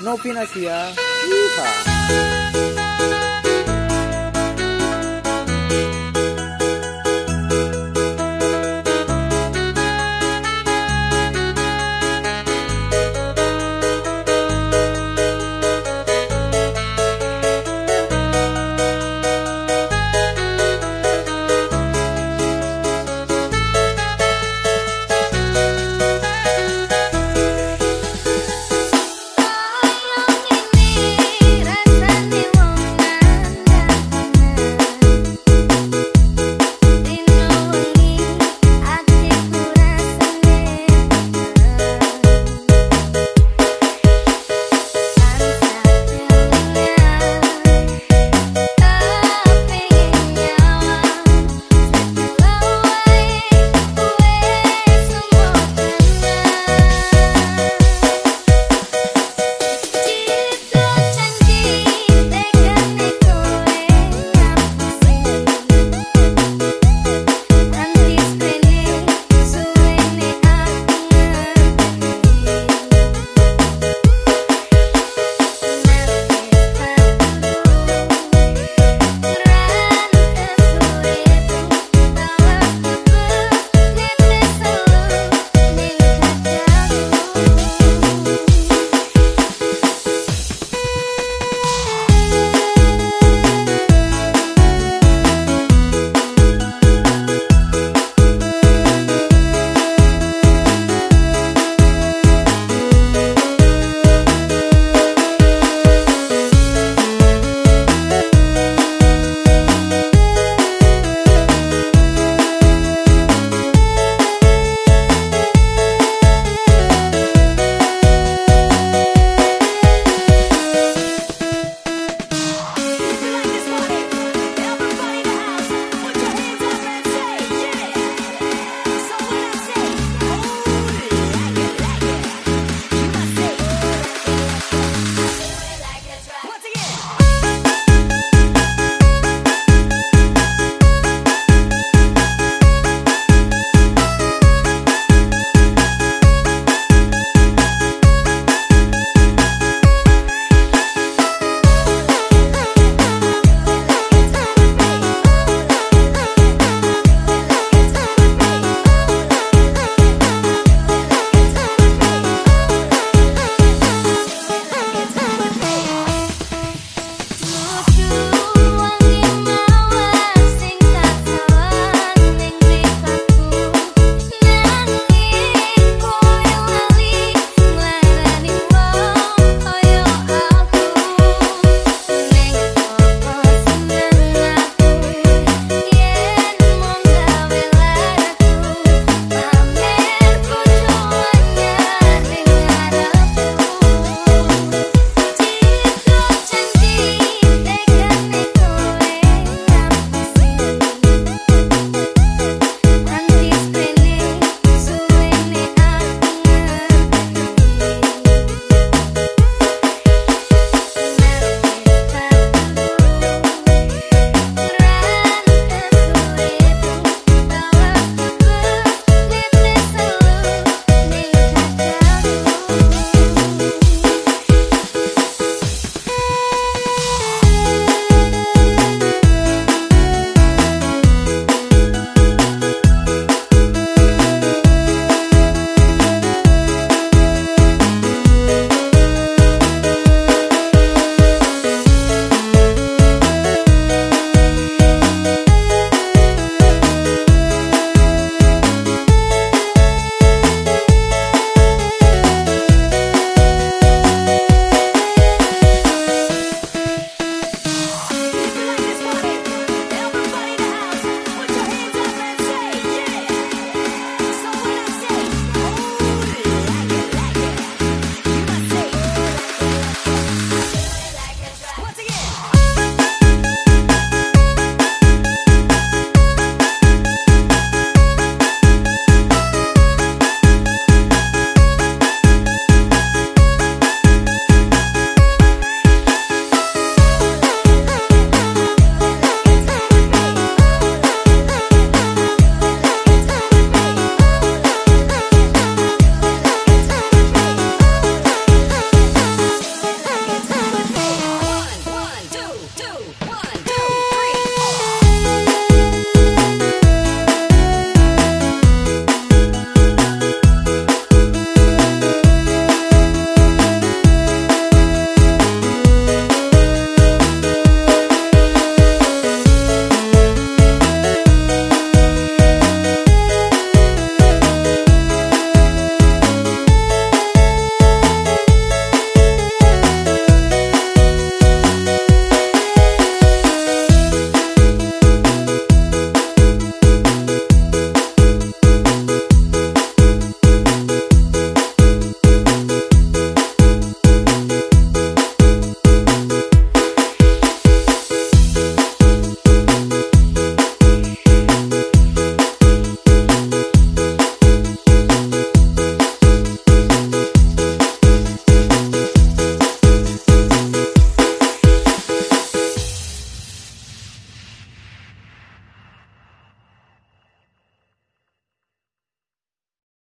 No Novinasia. Yeehaw.